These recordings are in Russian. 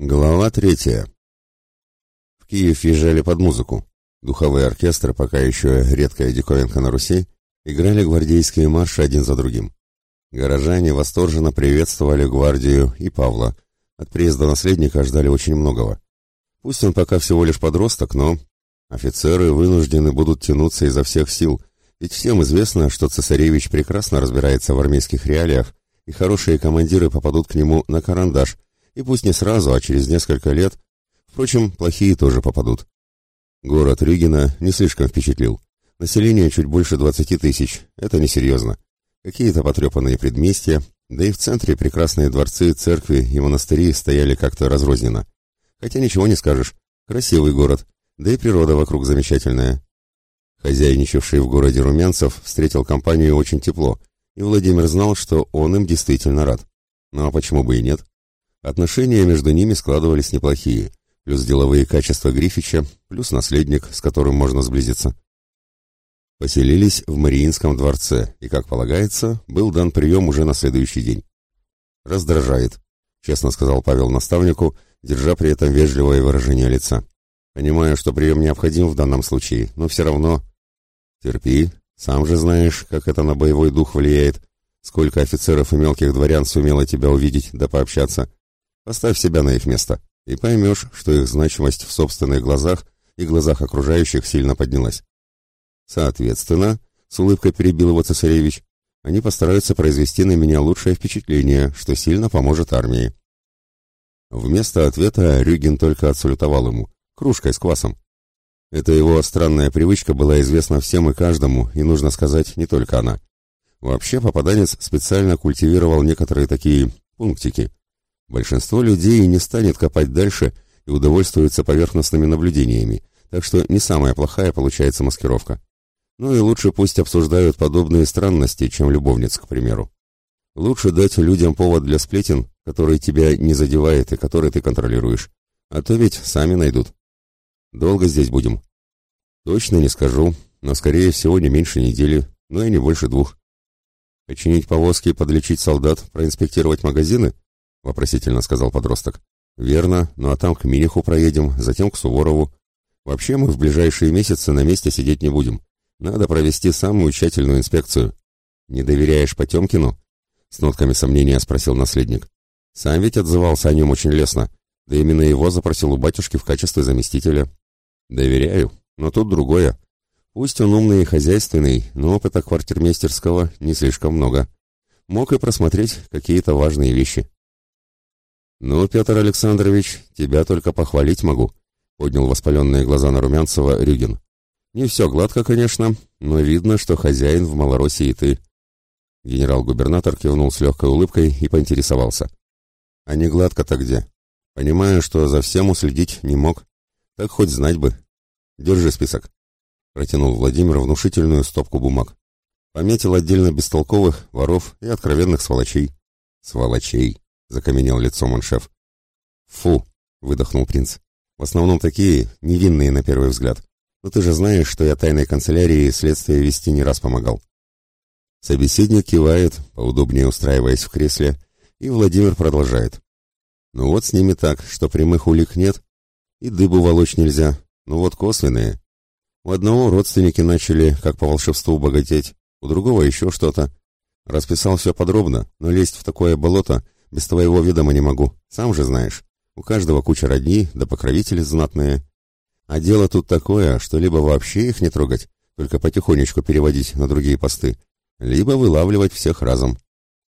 Глава третья. В Киев въезжали под музыку. Духовые оркестры, пока еще редкая диковинка на Руси, играли гвардейские марши один за другим. Горожане восторженно приветствовали гвардию и Павла. От приезда наследника ждали очень многого. Пусть он пока всего лишь подросток, но офицеры вынуждены будут тянуться изо всех сил, ведь всем известно, что цесаревич прекрасно разбирается в армейских реалиях, и хорошие командиры попадут к нему на карандаш – и пусть не сразу, а через несколько лет. Впрочем, плохие тоже попадут. Город Рюгина не слишком впечатлил. Население чуть больше двадцати тысяч. Это несерьезно. Какие-то потрепанные предместья, да и в центре прекрасные дворцы, церкви и монастыри стояли как-то разрозненно. Хотя ничего не скажешь. Красивый город, да и природа вокруг замечательная. Хозяйничавший в городе Румянцев встретил компанию очень тепло, и Владимир знал, что он им действительно рад. Ну а почему бы и нет? Отношения между ними складывались неплохие, плюс деловые качества Грифича, плюс наследник, с которым можно сблизиться. Поселились в Мариинском дворце, и, как полагается, был дан прием уже на следующий день. «Раздражает», — честно сказал Павел наставнику, держа при этом вежливое выражение лица. «Понимаю, что прием необходим в данном случае, но все равно...» «Терпи, сам же знаешь, как это на боевой дух влияет. Сколько офицеров и мелких дворян сумело тебя увидеть да пообщаться. Поставь себя на их место, и поймешь, что их значимость в собственных глазах и глазах окружающих сильно поднялась. Соответственно, с улыбкой перебил его цесаревич, они постараются произвести на меня лучшее впечатление, что сильно поможет армии. Вместо ответа Рюгин только отсалютовал ему, кружкой с квасом. Эта его странная привычка была известна всем и каждому, и, нужно сказать, не только она. Вообще, попаданец специально культивировал некоторые такие пунктики, Большинство людей не станет копать дальше и удовольствуется поверхностными наблюдениями, так что не самая плохая получается маскировка. Ну и лучше пусть обсуждают подобные странности, чем любовниц, к примеру. Лучше дать людям повод для сплетен, который тебя не задевает и который ты контролируешь. А то ведь сами найдут. Долго здесь будем? Точно не скажу, но скорее всего не меньше недели, но и не больше двух. Починить повозки, подлечить солдат, проинспектировать магазины — вопросительно сказал подросток. Верно, ну а там к Миниху проедем, затем к Суворову. Вообще мы в ближайшие месяцы на месте сидеть не будем. Надо провести самую тщательную инспекцию. Не доверяешь Потемкину? С нотками сомнения спросил наследник. Сам ведь отзывался о нем очень лестно. Да именно его запросил у батюшки в качестве заместителя. Доверяю, но тут другое. Пусть он умный и хозяйственный, но опыта квартирмейстерского не слишком много. Мог и просмотреть какие-то важные вещи. «Ну, Петр Александрович, тебя только похвалить могу», — поднял воспаленные глаза на Румянцева Рюгин. «Не все гладко, конечно, но видно, что хозяин в Малороссии ты». Генерал-губернатор кивнул с легкой улыбкой и поинтересовался. «А не гладко-то где? Понимаю, что за всем уследить не мог. Так хоть знать бы. Держи список». Протянул Владимир внушительную стопку бумаг. Пометил отдельно бестолковых, воров и откровенных сволочей. «Сволочей!» — закаменел лицом он шеф. «Фу!» — выдохнул принц. «В основном такие, невинные на первый взгляд. Но ты же знаешь, что я тайной канцелярии следствие вести не раз помогал». Собеседник кивает, поудобнее устраиваясь в кресле, и Владимир продолжает. «Ну вот с ними так, что прямых улик нет, и дыбу волочь нельзя, ну вот косвенные. У одного родственники начали, как по волшебству, богатеть, у другого еще что-то. Расписал все подробно, но лезть в такое болото — без твоего ведома не могу, сам же знаешь. У каждого куча родни, да покровители знатные. А дело тут такое, что либо вообще их не трогать, только потихонечку переводить на другие посты, либо вылавливать всех разом.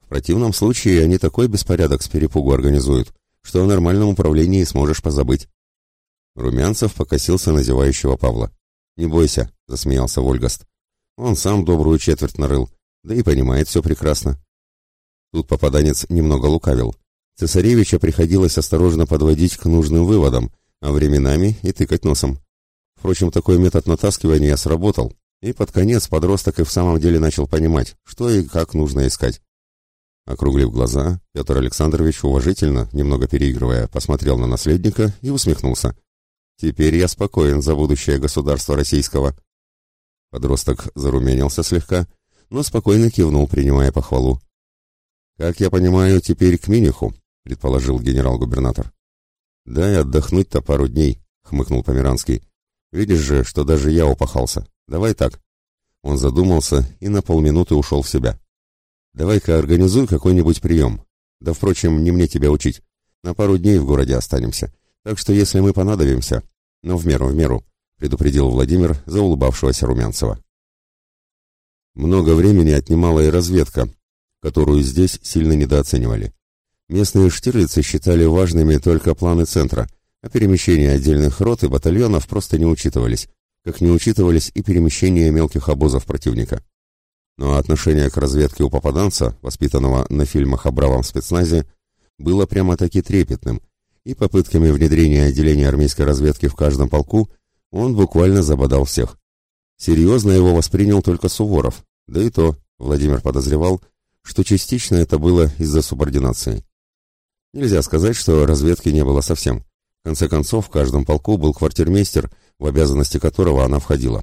В противном случае они такой беспорядок с перепугу организуют, что о нормальном управлении сможешь позабыть. Румянцев покосился на зевающего Павла. «Не бойся», — засмеялся Вольгаст. «Он сам добрую четверть нарыл, да и понимает все прекрасно. Тут попаданец немного лукавил. Цесаревича приходилось осторожно подводить к нужным выводам, а временами и тыкать носом. Впрочем, такой метод натаскивания сработал, и под конец подросток и в самом деле начал понимать, что и как нужно искать. Округлив глаза, Петр Александрович уважительно, немного переигрывая, посмотрел на наследника и усмехнулся. «Теперь я спокоен за будущее государства российского». Подросток зарумянился слегка, но спокойно кивнул, принимая похвалу. «Как я понимаю, теперь к Миниху», — предположил генерал-губернатор. «Дай отдохнуть-то пару дней», — хмыкнул Померанский. «Видишь же, что даже я упахался. Давай так». Он задумался и на полминуты ушел в себя. «Давай-ка организуй какой-нибудь прием. Да, впрочем, не мне тебя учить. На пару дней в городе останемся. Так что если мы понадобимся, но в меру, в меру», — предупредил Владимир за улыбавшегося Румянцева. Много времени отнимала и разведка, которую здесь сильно недооценивали. Местные штирлицы считали важными только планы центра, а перемещения отдельных рот и батальонов просто не учитывались, как не учитывались и перемещения мелких обозов противника. Но отношение к разведке у попаданца, воспитанного на фильмах о бравом спецназе, было прямо-таки трепетным, и попытками внедрения отделения армейской разведки в каждом полку он буквально забодал всех. Серьезно его воспринял только Суворов, да и то Владимир подозревал, что частично это было из-за субординации. Нельзя сказать, что разведки не было совсем. В конце концов, в каждом полку был квартирмейстер, в обязанности которого она входила.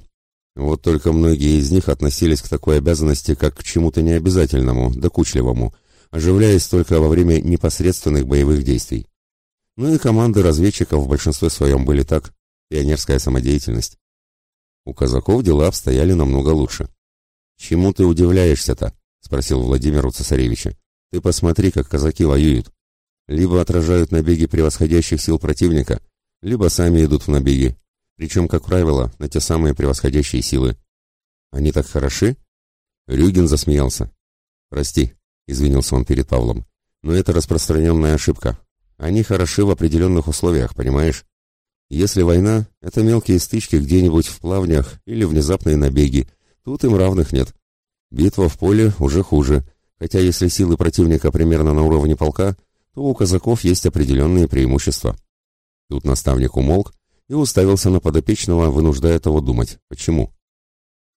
Вот только многие из них относились к такой обязанности как к чему-то необязательному, докучливому, оживляясь только во время непосредственных боевых действий. Ну и команды разведчиков в большинстве своем были так, пионерская самодеятельность. У казаков дела обстояли намного лучше. «Чему ты удивляешься-то?» — спросил Владимир у цесаревича. «Ты посмотри, как казаки воюют. Либо отражают набеги превосходящих сил противника, либо сами идут в набеги, причем, как правило, на те самые превосходящие силы. Они так хороши?» Рюгин засмеялся. «Прости», — извинился он перед Павлом, — «но это распространенная ошибка. Они хороши в определенных условиях, понимаешь? Если война — это мелкие стычки где-нибудь в плавнях или внезапные набеги, тут им равных нет. Битва в поле уже хуже, хотя если силы противника примерно на уровне полка, то у казаков есть определенные преимущества. Тут наставник умолк и уставился на подопечного, вынуждая того думать, почему.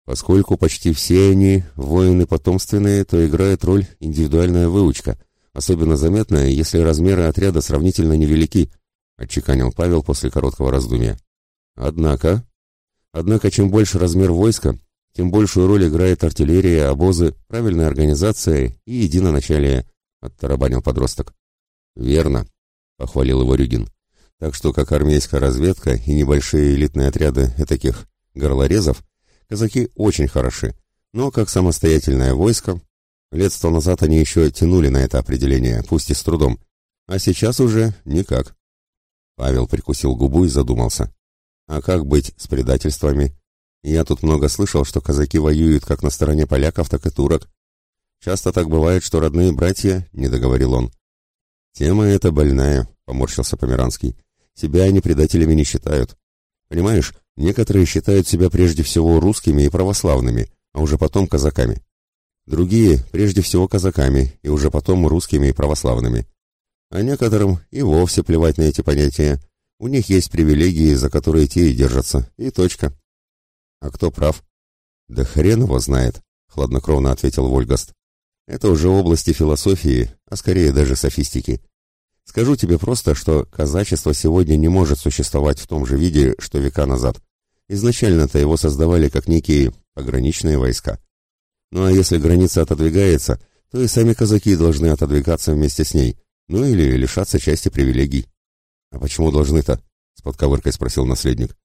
Поскольку почти все они воины потомственные, то играет роль индивидуальная выучка, особенно заметная, если размеры отряда сравнительно невелики, отчеканил Павел после короткого раздумья. Однако, однако чем больше размер войска, тем большую роль играет артиллерия, обозы, правильная организация и единоначалие, оттарабанил подросток. Верно, похвалил его Рюгин. Так что как армейская разведка и небольшие элитные отряды таких горлорезов, казаки очень хороши, но как самостоятельное войско, лет сто назад они еще тянули на это определение, пусть и с трудом, а сейчас уже никак. Павел прикусил губу и задумался. А как быть с предательствами? Я тут много слышал, что казаки воюют как на стороне поляков, так и турок. Часто так бывает, что родные братья, — не договорил он. Тема эта больная, — поморщился Померанский. Себя они предателями не считают. Понимаешь, некоторые считают себя прежде всего русскими и православными, а уже потом казаками. Другие прежде всего казаками и уже потом русскими и православными. А некоторым и вовсе плевать на эти понятия. У них есть привилегии, за которые те и держатся, и точка. А кто прав? Да хрен его знает, хладнокровно ответил Вольгаст. Это уже области философии, а скорее даже софистики. Скажу тебе просто, что казачество сегодня не может существовать в том же виде, что века назад. Изначально-то его создавали как некие пограничные войска. Ну а если граница отодвигается, то и сами казаки должны отодвигаться вместе с ней, ну или лишаться части привилегий. А почему должны-то? С подковыркой спросил наследник.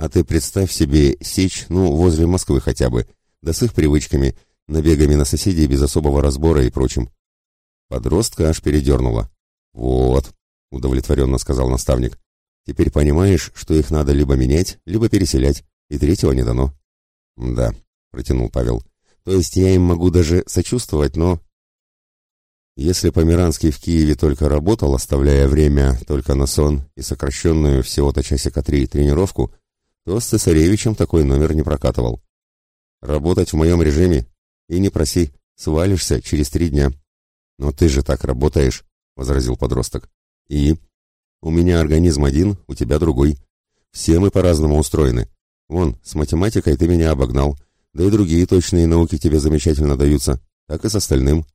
А ты представь себе сечь, ну, возле Москвы хотя бы, да с их привычками, набегами на соседей без особого разбора и прочим. Подростка аж передернуло. «Вот», — удовлетворенно сказал наставник, — «теперь понимаешь, что их надо либо менять, либо переселять, и третьего не дано». «Да», — протянул Павел, — «то есть я им могу даже сочувствовать, но...» Если Померанский в Киеве только работал, оставляя время только на сон и сокращенную всего-то часика три тренировку, то с цесаревичем такой номер не прокатывал. «Работать в моем режиме? И не проси, свалишься через три дня». «Но ты же так работаешь», возразил подросток. И? У меня организм один, у тебя другой. Все мы по-разному устроены. Вон, с математикой ты меня обогнал, да и другие точные науки тебе замечательно даются, так и с остальным.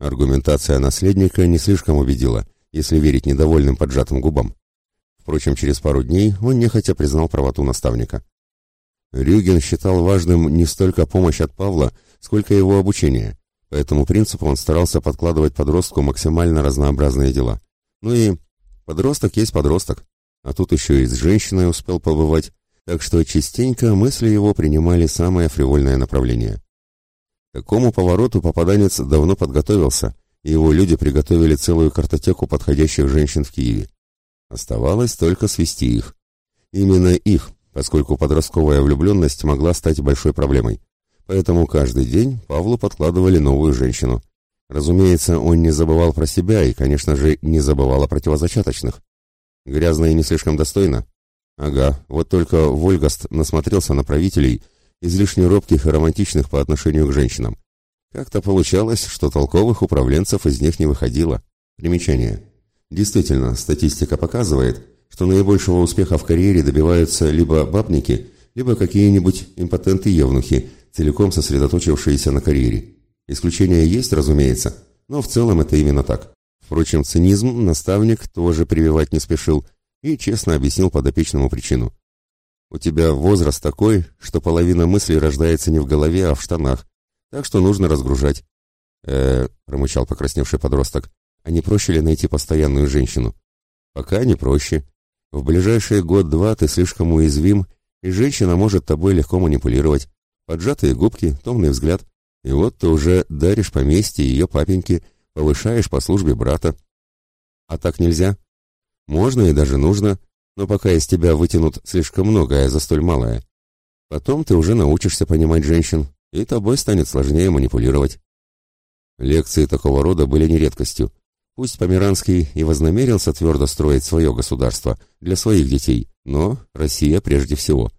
Аргументация наследника не слишком убедила, если верить недовольным поджатым губам. Впрочем, через пару дней он нехотя признал правоту наставника. Рюген считал важным не столько помощь от Павла, сколько его обучение, по этому принципу он старался подкладывать подростку максимально разнообразные дела. Ну и подросток есть подросток, а тут еще и с женщиной успел побывать, так что частенько мысли его принимали самое фривольное направление. К такому повороту попаданец давно подготовился, и его люди приготовили целую картотеку подходящих женщин в Киеве. Оставалось только свести их. Именно их, поскольку подростковая влюбленность могла стать большой проблемой. Поэтому каждый день Павлу подкладывали новую женщину. Разумеется, он не забывал про себя и, конечно же, не забывал о противозачаточных. Грязно и не слишком достойно? Ага, вот только Вольгаст насмотрелся на правителей, излишне робких и романтичных по отношению к женщинам. Как-то получалось, что толковых управленцев из них не выходило. Примечание. Действительно, статистика показывает, что наибольшего успеха в карьере добиваются либо бабники, либо какие-нибудь импотенты-евнухи, целиком сосредоточившиеся на карьере. Исключения есть, разумеется, но в целом это именно так. Впрочем, цинизм наставник тоже прививать не спешил и честно объяснил подопечному причину. «У тебя возраст такой, что половина мыслей рождается не в голове, а в штанах, так что нужно разгружать». «Э-э», промычал покрасневший подросток, «а не проще ли найти постоянную женщину?» «Пока не проще. В ближайший год-два ты слишком уязвим, и женщина может тобой легко манипулировать. Поджатые губки, томный взгляд. И вот ты уже даришь поместье ее папеньке, повышаешь по службе брата. А так нельзя? Можно и даже нужно, но пока из тебя вытянут слишком многое за столь малое. Потом ты уже научишься понимать женщин, и тобой станет сложнее манипулировать. Лекции такого рода были не редкостью. Пусть Померанский и вознамерился твердо строить свое государство для своих детей, но Россия прежде всего.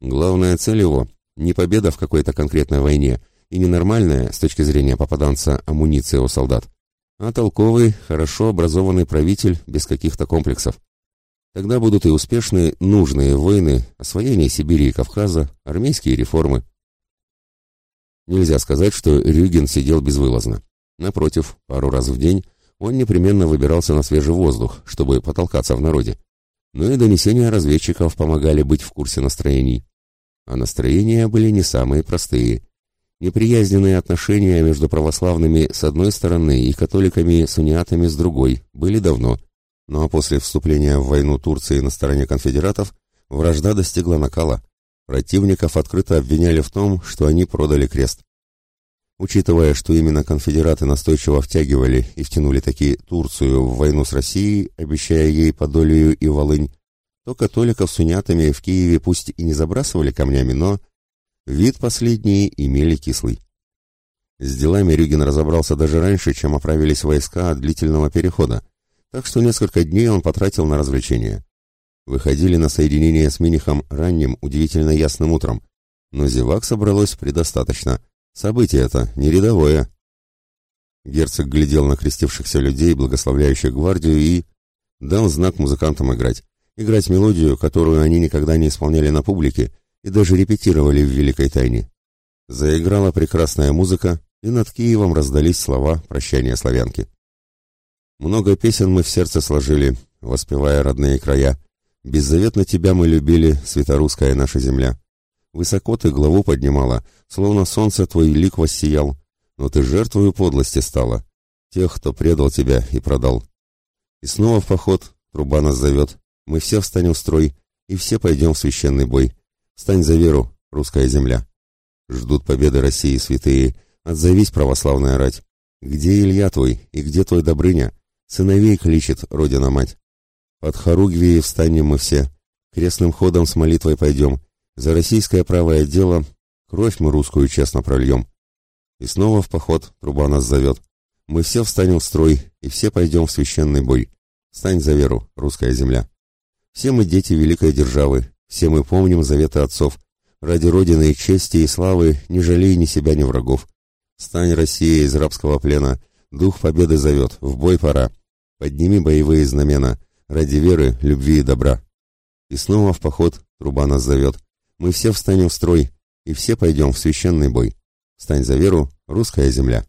Главная цель его – не победа в какой-то конкретной войне и не нормальная, с точки зрения попаданца, амуниция у солдат, а толковый, хорошо образованный правитель без каких-то комплексов. Тогда будут и успешные, нужные войны, освоение Сибири и Кавказа, армейские реформы. Нельзя сказать, что Рюгин сидел безвылазно. Напротив, пару раз в день он непременно выбирался на свежий воздух, чтобы потолкаться в народе. Но и донесения разведчиков помогали быть в курсе настроений. А настроения были не самые простые. Неприязненные отношения между православными с одной стороны и католиками-сунниатами с другой были давно. Ну а после вступления в войну Турции на стороне конфедератов вражда достигла накала. Противников открыто обвиняли в том, что они продали крест. Учитывая, что именно конфедераты настойчиво втягивали и втянули таки Турцию в войну с Россией, обещая ей Подолию и Волынь, то католиков с унятами в Киеве пусть и не забрасывали камнями, но вид последние имели кислый. С делами Рюгин разобрался даже раньше, чем оправились войска от длительного перехода, так что несколько дней он потратил на развлечения. Выходили на соединение с Минихом ранним, удивительно ясным утром, но зевак собралось предостаточно – Событие это не рядовое. Герцог глядел на крестившихся людей, благословляющих гвардию, и дал знак музыкантам играть. Играть мелодию, которую они никогда не исполняли на публике и даже репетировали в великой тайне. Заиграла прекрасная музыка, и над Киевом раздались слова прощания славянки. Много песен мы в сердце сложили, воспевая родные края. Беззаветно тебя мы любили, светорусская наша земля. Высоко ты главу поднимала, словно солнце твой лик воссиял, но ты жертвою подлости стала, тех, кто предал тебя и продал. И снова в поход, труба нас зовет, мы все встанем в строй, и все пойдем в священный бой. Стань за веру, русская земля. Ждут победы России святые, отзовись, православная рать. Где Илья твой, и где твой Добрыня? Сыновей кличет Родина-мать. Под Харугвией встанем мы все, крестным ходом с молитвой пойдем, за российское правое дело кровь мы русскую честно прольем. И снова в поход труба нас зовет. Мы все встанем в строй, и все пойдем в священный бой. Стань за веру, русская земля. Все мы дети великой державы, все мы помним заветы отцов. Ради Родины чести и славы не жалей ни себя, ни врагов. Стань, Россия, из рабского плена, дух победы зовет, в бой пора. Подними боевые знамена, ради веры, любви и добра. И снова в поход труба нас зовет мы все встанем в строй, и все пойдем в священный бой. Стань за веру, русская земля.